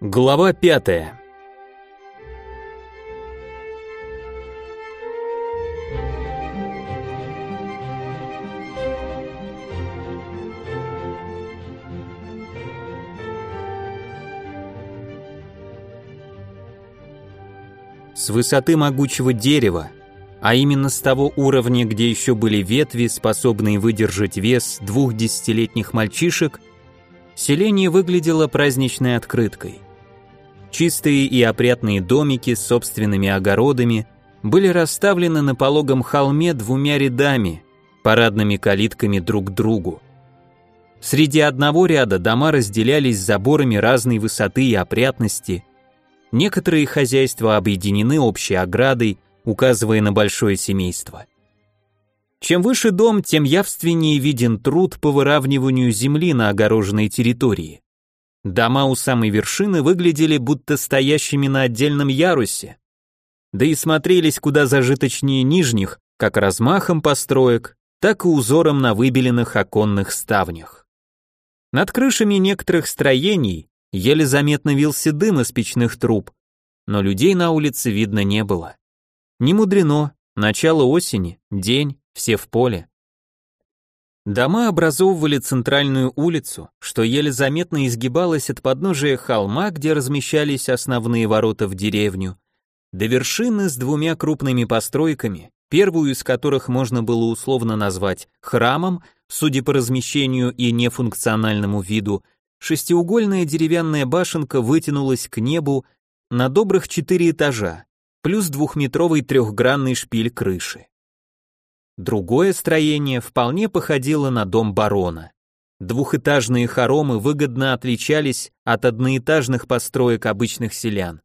Глава пятая. С высоты могучего дерева, а именно с того уровня, где еще были ветви, способные выдержать вес двух десятилетних мальчишек, селение выглядело праздничной открыткой. Чистые и опрятные домики с собственными огородами были расставлены на пологом холме двумя рядами, парадными калитками друг к другу. Среди одного ряда дома разделялись заборами разной высоты и опрятности. Некоторые хозяйства объединены общей оградой, указывая на большое семейство. Чем выше дом, тем явственнее виден труд по выравниванию земли на огороженной территории. Дома у самой вершины выглядели будто стоящими на отдельном ярусе, да и смотрелись куда зажиточнее нижних, как размахом построек, так и узором на выбеленных оконных ставнях. Над крышами некоторых строений еле заметно вился дым из печных труб, но людей на улице видно не было. Не мудрено, начало осени, день, все в поле. Дома образовывали центральную улицу, что еле заметно изгибалось от подножия холма, где размещались основные ворота в деревню, до вершины с двумя крупными постройками, первую из которых можно было условно назвать храмом, судя по размещению и нефункциональному виду, шестиугольная деревянная башенка вытянулась к небу на добрых четыре этажа, плюс двухметровый трехгранный шпиль крыши. Другое строение вполне походило на дом барона. Двухэтажные хоромы выгодно отличались от одноэтажных построек обычных селян.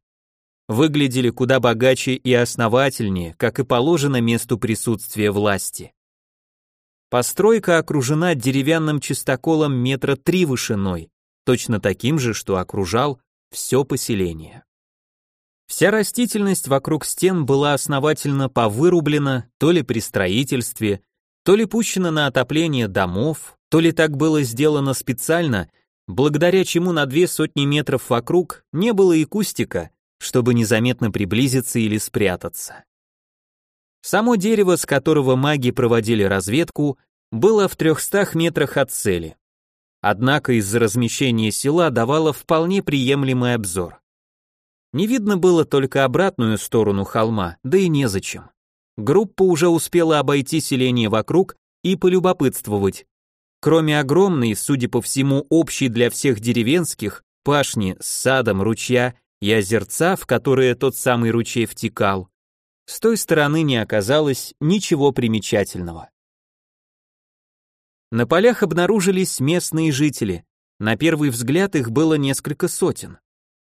Выглядели куда богаче и основательнее, как и положено месту присутствия власти. Постройка окружена деревянным чистоколом метра три вышиной, точно таким же, что окружал все поселение. Вся растительность вокруг стен была основательно повырублена то ли при строительстве, то ли пущена на отопление домов, то ли так было сделано специально, благодаря чему на две сотни метров вокруг не было и кустика, чтобы незаметно приблизиться или спрятаться. Само дерево, с которого маги проводили разведку, было в трехстах метрах от цели. Однако из-за размещения села давало вполне приемлемый обзор. Не видно было только обратную сторону холма, да и незачем. Группа уже успела обойти селение вокруг и полюбопытствовать. Кроме огромной, судя по всему, общей для всех деревенских, пашни с садом, ручья и озерца, в которые тот самый ручей втекал, с той стороны не оказалось ничего примечательного. На полях обнаружились местные жители. На первый взгляд их было несколько сотен.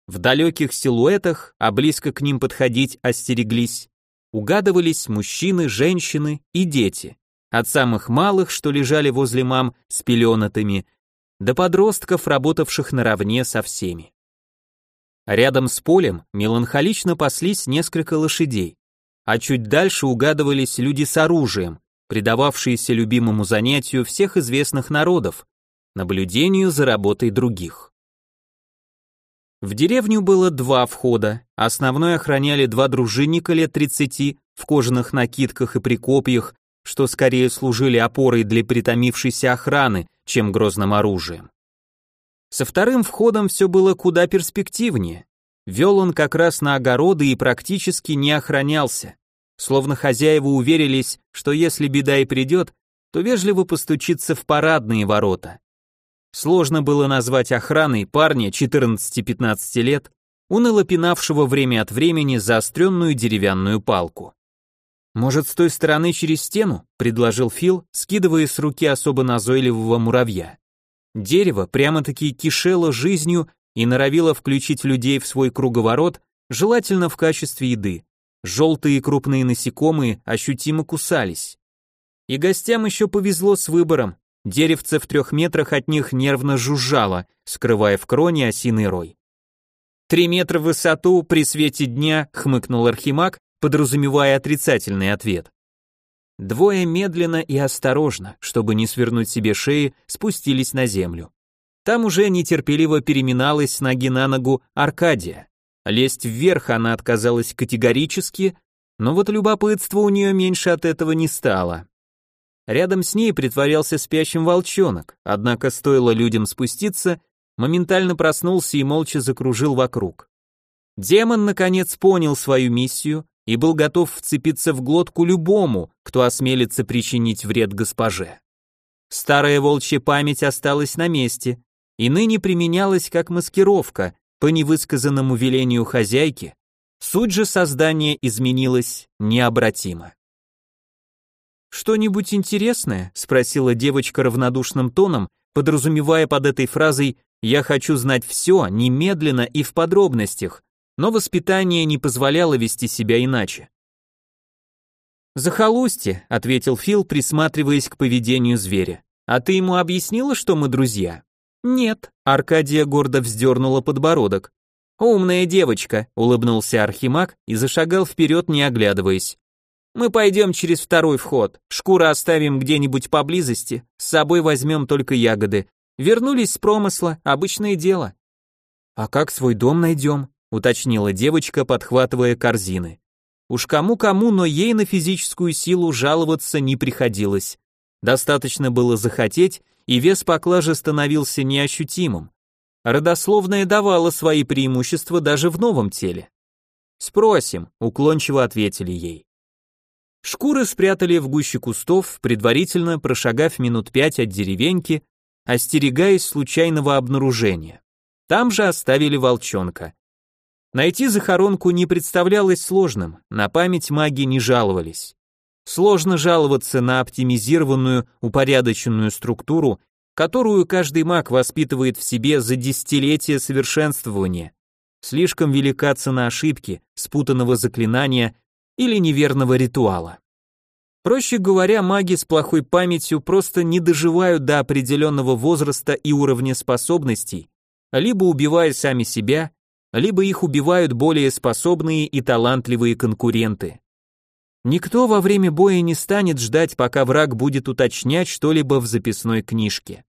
В далеких силуэтах, а близко к ним подходить остереглись, угадывались мужчины, женщины и дети, от самых малых, что лежали возле мам с пеленатыми, до подростков, работавших наравне со всеми. Рядом с полем меланхолично паслись несколько лошадей, а чуть дальше угадывались люди с оружием, предававшиеся любимому занятию всех известных народов, наблюдению за работой других. В деревню было два входа, основной охраняли два дружинника лет 30 в кожаных накидках и прикопьях, что скорее служили опорой для притомившейся охраны, чем грозным оружием. Со вторым входом все было куда перспективнее. Вел он как раз на огороды и практически не охранялся, словно хозяева уверились, что если беда и придет, то вежливо постучится в парадные ворота. Сложно было назвать охраной парня 14-15 лет, уныло пинавшего время от времени заостренную деревянную палку. «Может, с той стороны через стену?» — предложил Фил, скидывая с руки особо назойливого муравья. Дерево прямо-таки кишело жизнью и норовило включить людей в свой круговорот, желательно в качестве еды. Желтые крупные насекомые ощутимо кусались. И гостям еще повезло с выбором, Деревце в трех метрах от них нервно жужжало, скрывая в кроне осиный рой. «Три метра в высоту при свете дня», — хмыкнул Архимаг, подразумевая отрицательный ответ. Двое медленно и осторожно, чтобы не свернуть себе шеи, спустились на землю. Там уже нетерпеливо переминалась с ноги на ногу Аркадия. Лезть вверх она отказалась категорически, но вот любопытство у нее меньше от этого не стало. Рядом с ней притворялся спящим волчонок, однако стоило людям спуститься, моментально проснулся и молча закружил вокруг. Демон, наконец, понял свою миссию и был готов вцепиться в глотку любому, кто осмелится причинить вред госпоже. Старая волчья память осталась на месте и ныне применялась как маскировка по невысказанному велению хозяйки, суть же создания изменилась необратимо. «Что-нибудь интересное?» — спросила девочка равнодушным тоном, подразумевая под этой фразой «я хочу знать все, немедленно и в подробностях», но воспитание не позволяло вести себя иначе. «Захолустье», — ответил Фил, присматриваясь к поведению зверя. «А ты ему объяснила, что мы друзья?» «Нет», — Аркадия гордо вздернула подбородок. «Умная девочка», — улыбнулся Архимаг и зашагал вперед, не оглядываясь. Мы пойдем через второй вход. Шкуры оставим где-нибудь поблизости. С собой возьмем только ягоды. Вернулись с промысла, обычное дело. А как свой дом найдем? Уточнила девочка, подхватывая корзины. Уж кому-кому, но ей на физическую силу жаловаться не приходилось. Достаточно было захотеть, и вес поклажи становился неощутимым. Родословная давала свои преимущества даже в новом теле. «Спросим», — уклончиво ответили ей. Шкуры спрятали в гуще кустов, предварительно прошагав минут пять от деревеньки, остерегаясь случайного обнаружения. Там же оставили волчонка. Найти захоронку не представлялось сложным, на память маги не жаловались. Сложно жаловаться на оптимизированную, упорядоченную структуру, которую каждый маг воспитывает в себе за десятилетия совершенствования. Слишком велика цена ошибки, спутанного заклинания или неверного ритуала. Проще говоря, маги с плохой памятью просто не доживают до определенного возраста и уровня способностей, либо убивая сами себя, либо их убивают более способные и талантливые конкуренты. Никто во время боя не станет ждать, пока враг будет уточнять что-либо в записной книжке.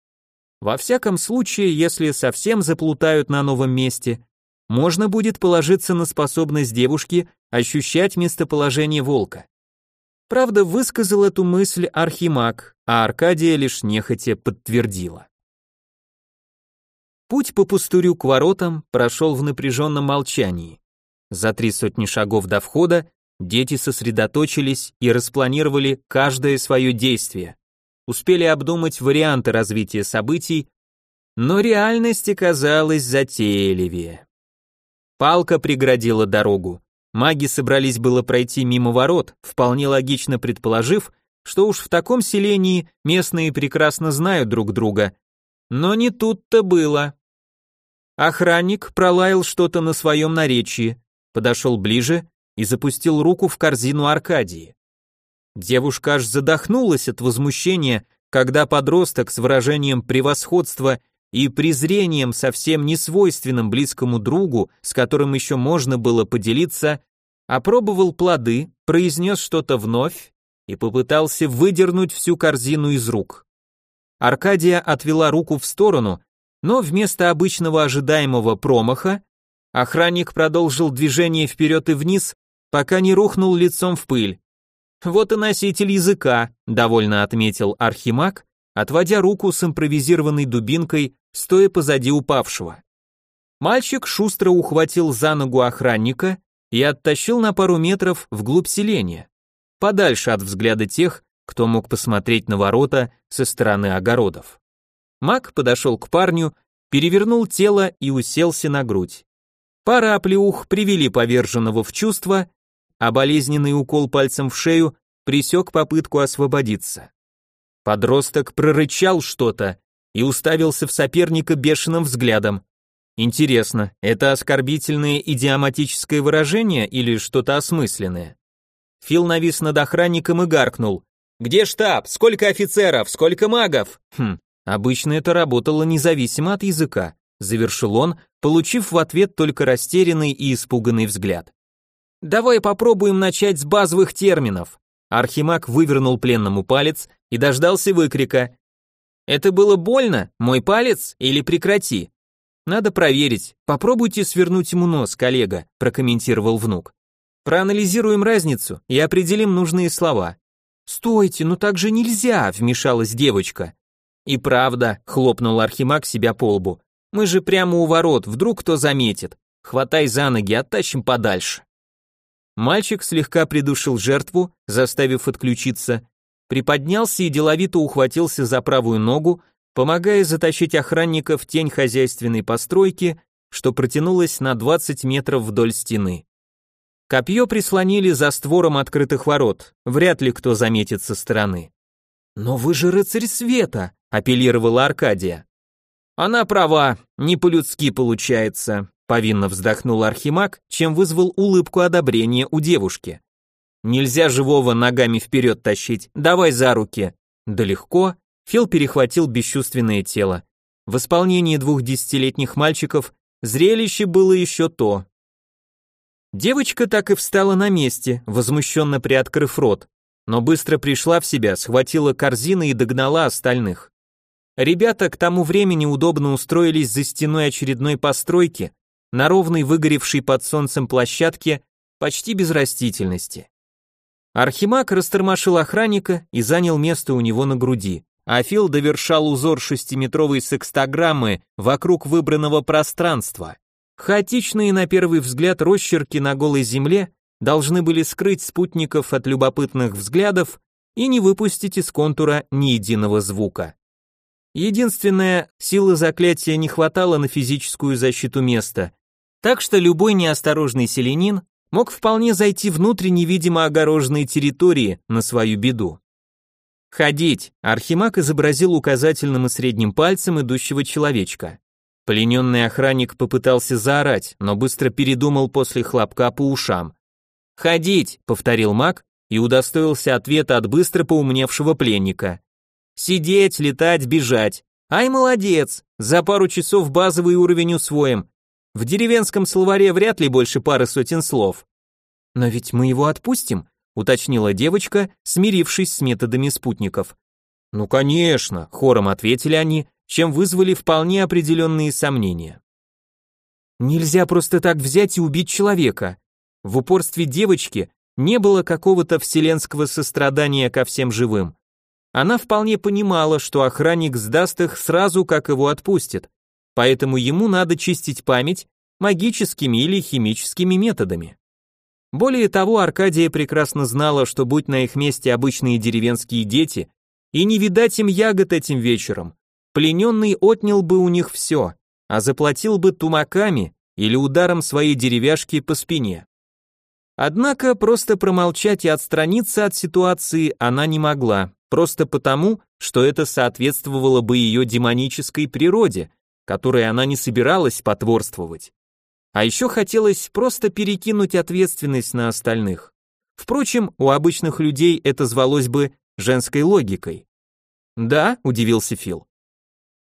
Во всяком случае, если совсем заплутают на новом месте, можно будет положиться на способность девушки ощущать местоположение волка. Правда, высказал эту мысль Архимаг, а Аркадия лишь нехотя подтвердила. Путь по пустырю к воротам прошел в напряженном молчании. За три сотни шагов до входа дети сосредоточились и распланировали каждое свое действие. Успели обдумать варианты развития событий, но реальность оказалась затейливее. Палка преградила дорогу. Маги собрались было пройти мимо ворот, вполне логично предположив, что уж в таком селении местные прекрасно знают друг друга. Но не тут-то было. Охранник пролаял что-то на своем наречии, подошел ближе и запустил руку в корзину Аркадии. Девушка аж задохнулась от возмущения, когда подросток с выражением превосходства и презрением совсем не свойственным близкому другу, с которым еще можно было поделиться, опробовал плоды, произнес что-то вновь и попытался выдернуть всю корзину из рук. Аркадия отвела руку в сторону, но вместо обычного ожидаемого промаха охранник продолжил движение вперед и вниз, пока не рухнул лицом в пыль. «Вот и носитель языка», — довольно отметил Архимаг, отводя руку с импровизированной дубинкой, стоя позади упавшего. Мальчик шустро ухватил за ногу охранника и оттащил на пару метров вглубь селения, подальше от взгляда тех, кто мог посмотреть на ворота со стороны огородов. Мак подошел к парню, перевернул тело и уселся на грудь. Пара оплеух привели поверженного в чувство, а болезненный укол пальцем в шею пресек попытку освободиться. Подросток прорычал что-то и уставился в соперника бешеным взглядом. Интересно, это оскорбительное идиоматическое выражение или что-то осмысленное? Фил навис над охранником и гаркнул. «Где штаб? Сколько офицеров? Сколько магов?» Хм, обычно это работало независимо от языка, завершил он, получив в ответ только растерянный и испуганный взгляд. «Давай попробуем начать с базовых терминов. Архимаг вывернул пленному палец и дождался выкрика. Это было больно? Мой палец? Или прекрати? Надо проверить. Попробуйте свернуть ему нос, коллега, прокомментировал внук. Проанализируем разницу и определим нужные слова. Стойте, ну так же нельзя, вмешалась девочка. И правда, хлопнул Архимаг себя по лбу. Мы же прямо у ворот, вдруг кто заметит. Хватай за ноги, оттащим подальше. Мальчик слегка придушил жертву, заставив отключиться, приподнялся и деловито ухватился за правую ногу, помогая затащить охранника в тень хозяйственной постройки, что протянулась на 20 метров вдоль стены. Копье прислонили за створом открытых ворот, вряд ли кто заметит со стороны. «Но вы же рыцарь света», — апеллировала Аркадия. «Она права, не по-людски получается», — повинно вздохнул Архимаг, чем вызвал улыбку одобрения у девушки. «Нельзя живого ногами вперед тащить, давай за руки». «Да легко», Фил перехватил бесчувственное тело. В исполнении двух десятилетних мальчиков зрелище было еще то. Девочка так и встала на месте, возмущенно приоткрыв рот, но быстро пришла в себя, схватила корзины и догнала остальных. Ребята к тому времени удобно устроились за стеной очередной постройки, на ровной выгоревшей под солнцем площадке, почти без растительности. Архимаг растормошил охранника и занял место у него на груди а Фил довершал узор шестиметровой секстограммы вокруг выбранного пространства. Хаотичные на первый взгляд росчерки на голой земле должны были скрыть спутников от любопытных взглядов и не выпустить из контура ни единого звука. Единственное, силы заклятия не хватало на физическую защиту места, так что любой неосторожный селенин мог вполне зайти внутрь невидимо огороженной территории на свою беду. «Ходить!» Архимаг изобразил указательным и средним пальцем идущего человечка. Плененный охранник попытался заорать, но быстро передумал после хлопка по ушам. «Ходить!» — повторил маг и удостоился ответа от быстро поумневшего пленника. «Сидеть, летать, бежать! Ай, молодец! За пару часов базовый уровень усвоим. В деревенском словаре вряд ли больше пары сотен слов». «Но ведь мы его отпустим», уточнила девочка, смирившись с методами спутников. Ну, конечно, хором ответили они, чем вызвали вполне определенные сомнения. Нельзя просто так взять и убить человека. В упорстве девочки не было какого-то вселенского сострадания ко всем живым. Она вполне понимала, что охранник сдаст их сразу, как его отпустят, поэтому ему надо чистить память магическими или химическими методами. Более того, Аркадия прекрасно знала, что будь на их месте обычные деревенские дети, и не видать им ягод этим вечером, плененный отнял бы у них все, а заплатил бы тумаками или ударом своей деревяшки по спине. Однако просто промолчать и отстраниться от ситуации она не могла, просто потому, что это соответствовало бы ее демонической природе, которой она не собиралась потворствовать. А еще хотелось просто перекинуть ответственность на остальных. Впрочем, у обычных людей это звалось бы женской логикой. «Да?» – удивился Фил.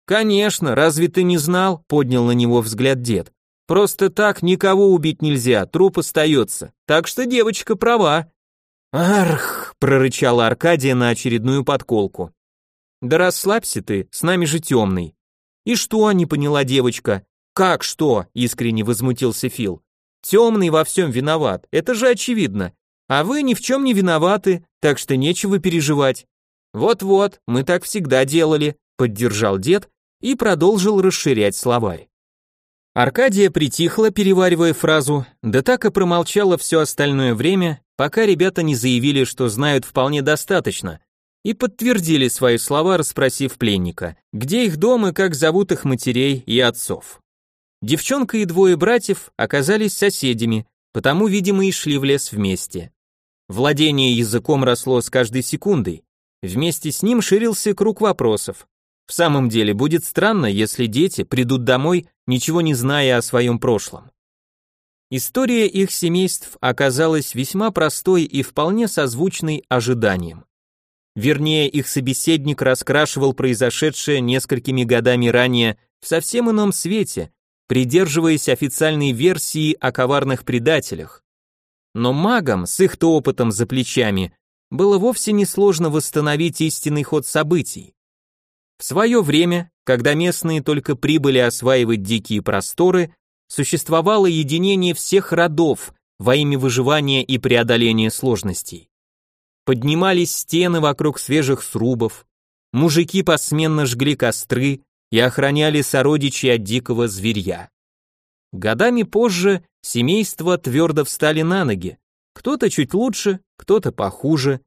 «Конечно, разве ты не знал?» – поднял на него взгляд дед. «Просто так никого убить нельзя, труп остается, так что девочка права». «Арх!» – прорычала Аркадия на очередную подколку. «Да расслабься ты, с нами же темный». «И что?» – не поняла девочка. «Как что?» – искренне возмутился Фил. «Темный во всем виноват, это же очевидно. А вы ни в чем не виноваты, так что нечего переживать». «Вот-вот, мы так всегда делали», – поддержал дед и продолжил расширять словарь. Аркадия притихла, переваривая фразу, да так и промолчала все остальное время, пока ребята не заявили, что знают вполне достаточно, и подтвердили свои слова, расспросив пленника, где их дом и как зовут их матерей и отцов. Девчонка и двое братьев оказались соседями, потому, видимо, и шли в лес вместе. Владение языком росло с каждой секундой. Вместе с ним ширился круг вопросов. В самом деле, будет странно, если дети придут домой, ничего не зная о своем прошлом. История их семейств оказалась весьма простой и вполне созвучной ожиданиям. Вернее, их собеседник раскрашивал произошедшее несколькими годами ранее в совсем ином свете, придерживаясь официальной версии о коварных предателях. Но магам с их-то опытом за плечами было вовсе не сложно восстановить истинный ход событий. В свое время, когда местные только прибыли осваивать дикие просторы, существовало единение всех родов во имя выживания и преодоления сложностей. Поднимались стены вокруг свежих срубов, мужики посменно жгли костры и охраняли сородичей от дикого зверья. Годами позже семейства твердо встали на ноги, кто-то чуть лучше, кто-то похуже,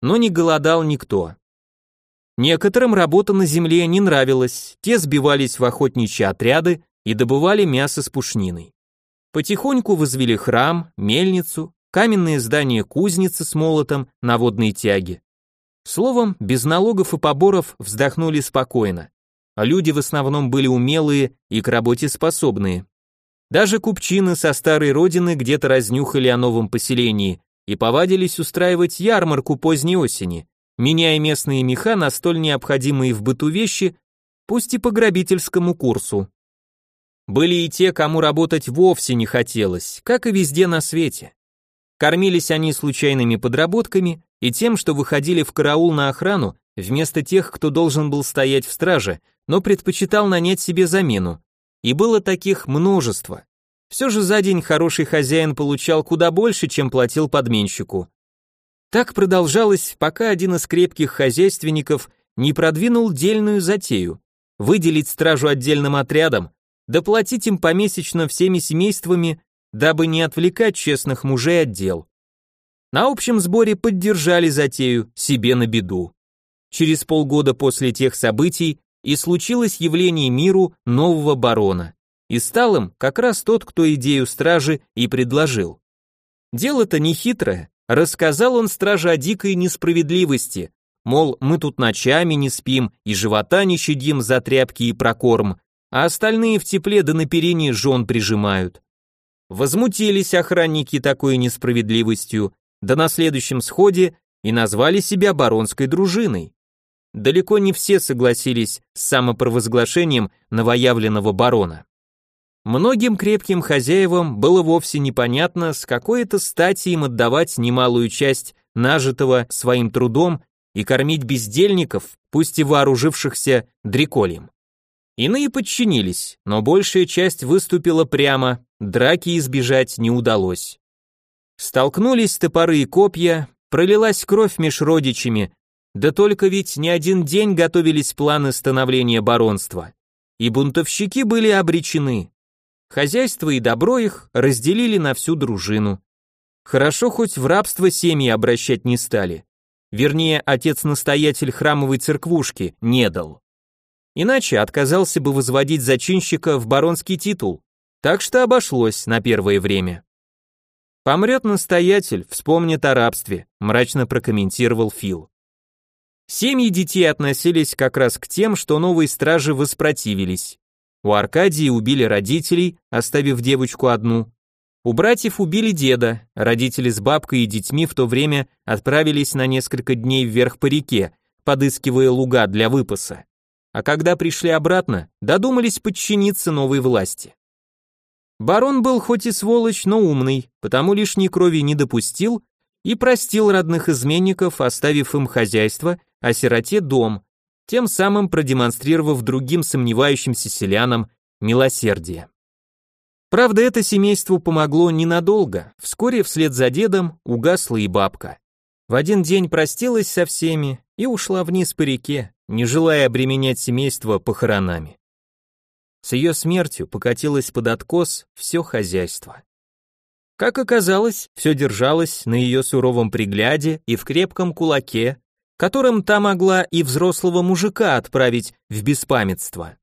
но не голодал никто. Некоторым работа на земле не нравилась, те сбивались в охотничьи отряды и добывали мясо с пушниной. Потихоньку возвели храм, мельницу, каменные здания кузницы с молотом на водной тяге. Словом, без налогов и поборов вздохнули спокойно. А люди в основном были умелые и к работе способные. Даже купчины со старой родины где-то разнюхали о новом поселении и повадились устраивать ярмарку поздней осени, меняя местные меха на столь необходимые в быту вещи, пусть и по грабительскому курсу. Были и те, кому работать вовсе не хотелось, как и везде на свете. Кормились они случайными подработками и тем, что выходили в караул на охрану вместо тех, кто должен был стоять в страже, но предпочитал нанять себе замену, и было таких множество. Все же за день хороший хозяин получал куда больше, чем платил подменщику. Так продолжалось, пока один из крепких хозяйственников не продвинул дельную затею – выделить стражу отдельным отрядом, доплатить им помесячно всеми семействами, дабы не отвлекать честных мужей от дел. На общем сборе поддержали затею, себе на беду. Через полгода после тех событий и случилось явление миру нового барона. И стал им как раз тот, кто идею стражи и предложил. Дело-то не хитрое. Рассказал он страже о дикой несправедливости, мол, мы тут ночами не спим и живота не щадим за тряпки и прокорм, а остальные в тепле да на перине жен прижимают. Возмутились охранники такой несправедливостью, да на следующем сходе и назвали себя баронской дружиной далеко не все согласились с самопровозглашением новоявленного барона. Многим крепким хозяевам было вовсе непонятно, с какой это стати им отдавать немалую часть нажитого своим трудом и кормить бездельников, пусть и вооружившихся дреколем. Иные подчинились, но большая часть выступила прямо, драки избежать не удалось. Столкнулись топоры и копья, пролилась кровь меж родичами, да только ведь не один день готовились планы становления баронства, и бунтовщики были обречены. Хозяйство и добро их разделили на всю дружину. Хорошо хоть в рабство семьи обращать не стали. Вернее, отец-настоятель храмовой церквушки не дал. Иначе отказался бы возводить зачинщика в баронский титул, так что обошлось на первое время. Помрет настоятель, вспомнит о рабстве, мрачно прокомментировал Фил. Семьи детей относились как раз к тем, что новые стражи воспротивились. У Аркадии убили родителей, оставив девочку одну. У братьев убили деда, родители с бабкой и детьми в то время отправились на несколько дней вверх по реке, подыскивая луга для выпаса. А когда пришли обратно, додумались подчиниться новой власти. Барон был хоть и сволочь, но умный, потому лишней крови не допустил и простил родных изменников, оставив им хозяйство о сироте дом, тем самым продемонстрировав другим сомневающимся селянам милосердие. Правда, это семейству помогло ненадолго, вскоре вслед за дедом угасла и бабка. В один день простилась со всеми и ушла вниз по реке, не желая обременять семейство похоронами. С ее смертью покатилось под откос все хозяйство. Как оказалось, все держалось на ее суровом пригляде и в крепком кулаке, которым та могла и взрослого мужика отправить в беспамятство.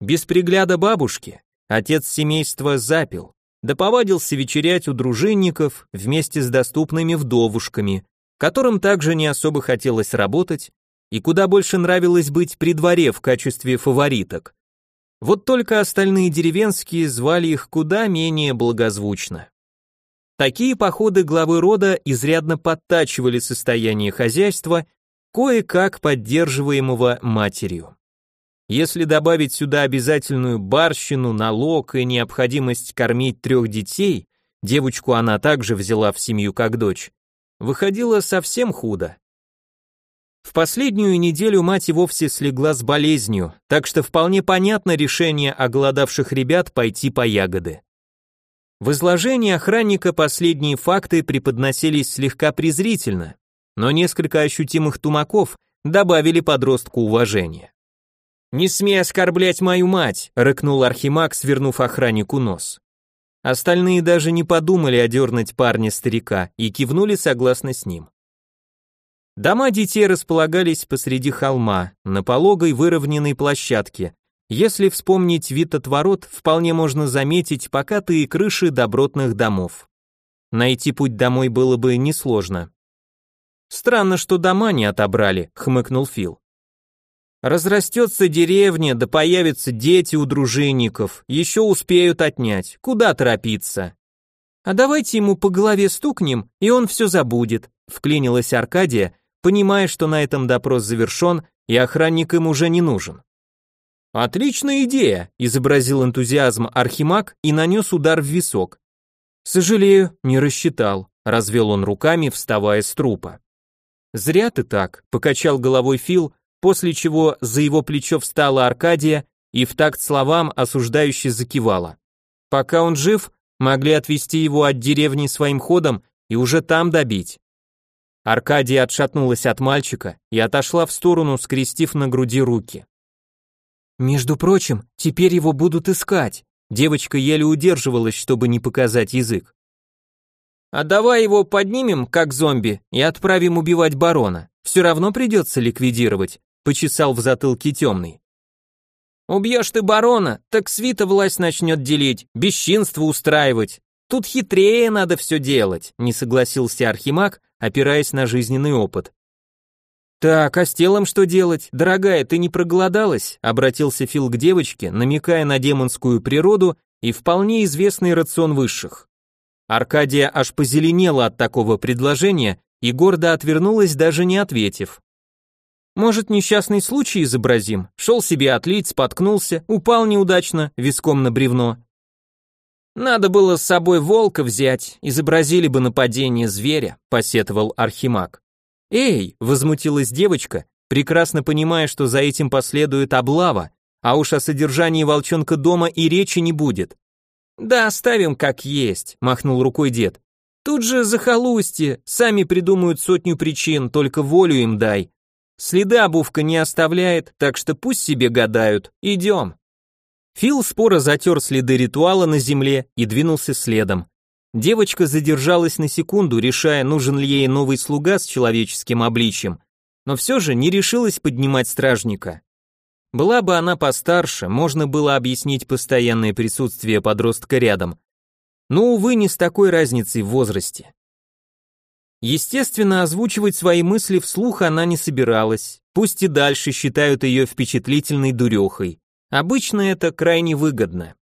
Без пригляда бабушки отец семейства запил, да повадился вечерять у дружинников вместе с доступными вдовушками, которым также не особо хотелось работать и куда больше нравилось быть при дворе в качестве фавориток. Вот только остальные деревенские звали их куда менее благозвучно. Такие походы главы рода изрядно подтачивали состояние хозяйства, кое-как поддерживаемого матерью. Если добавить сюда обязательную барщину, налог и необходимость кормить трех детей, девочку она также взяла в семью как дочь, выходило совсем худо. В последнюю неделю мать и вовсе слегла с болезнью, так что вполне понятно решение оголодавших ребят пойти по ягоды. В изложении охранника последние факты преподносились слегка презрительно, но несколько ощутимых тумаков добавили подростку уважения. «Не смей оскорблять мою мать!» — рыкнул Архимаг, свернув охраннику нос. Остальные даже не подумали одернуть парня-старика и кивнули согласно с ним. Дома детей располагались посреди холма, на пологой выровненной площадке. Если вспомнить вид от ворот, вполне можно заметить покатые крыши добротных домов. Найти путь домой было бы несложно. Странно, что дома не отобрали, хмыкнул Фил. Разрастется деревня, да появятся дети у дружинников, еще успеют отнять. Куда торопиться? А давайте ему по голове стукнем, и он все забудет, вклинилась Аркадия, понимая, что на этом допрос завершен, и охранник им уже не нужен. Отличная идея, изобразил энтузиазм Архимаг и нанес удар в висок. Сожалею, не рассчитал, развел он руками, вставая с трупа. Зря ты так, покачал головой Фил, после чего за его плечо встала Аркадия и в такт словам осуждающе закивала. Пока он жив, могли отвести его от деревни своим ходом и уже там добить. Аркадия отшатнулась от мальчика и отошла в сторону, скрестив на груди руки. Между прочим, теперь его будут искать. Девочка еле удерживалась, чтобы не показать язык. А давай его поднимем, как зомби, и отправим убивать барона. Все равно придется ликвидировать, почесал в затылке темный. Убьешь ты барона, так свита власть начнет делить, бесчинство устраивать. Тут хитрее надо все делать, не согласился Архимаг, опираясь на жизненный опыт. Так, а с телом что делать? Дорогая, ты не проголодалась? обратился Фил к девочке, намекая на демонскую природу и вполне известный рацион высших. Аркадия аж позеленела от такого предложения и гордо отвернулась, даже не ответив. Может, несчастный случай изобразим? Шел себе отлить, споткнулся, упал неудачно, виском на бревно. Надо было с собой волка взять, изобразили бы нападение зверя, посетовал Архимаг. Эй, возмутилась девочка, прекрасно понимая, что за этим последует облава, а уж о содержании волчонка дома и речи не будет. Да оставим как есть, махнул рукой дед. Тут же захолустье, сами придумают сотню причин, только волю им дай. Следы обувка не оставляет, так что пусть себе гадают. Идем. Фил споро затер следы ритуала на земле и двинулся следом. Девочка задержалась на секунду, решая, нужен ли ей новый слуга с человеческим обличием, но все же не решилась поднимать стражника. Была бы она постарше, можно было объяснить постоянное присутствие подростка рядом. Но, увы, не с такой разницей в возрасте. Естественно, озвучивать свои мысли вслух она не собиралась, пусть и дальше считают ее впечатлительной дурехой. Обычно это крайне выгодно.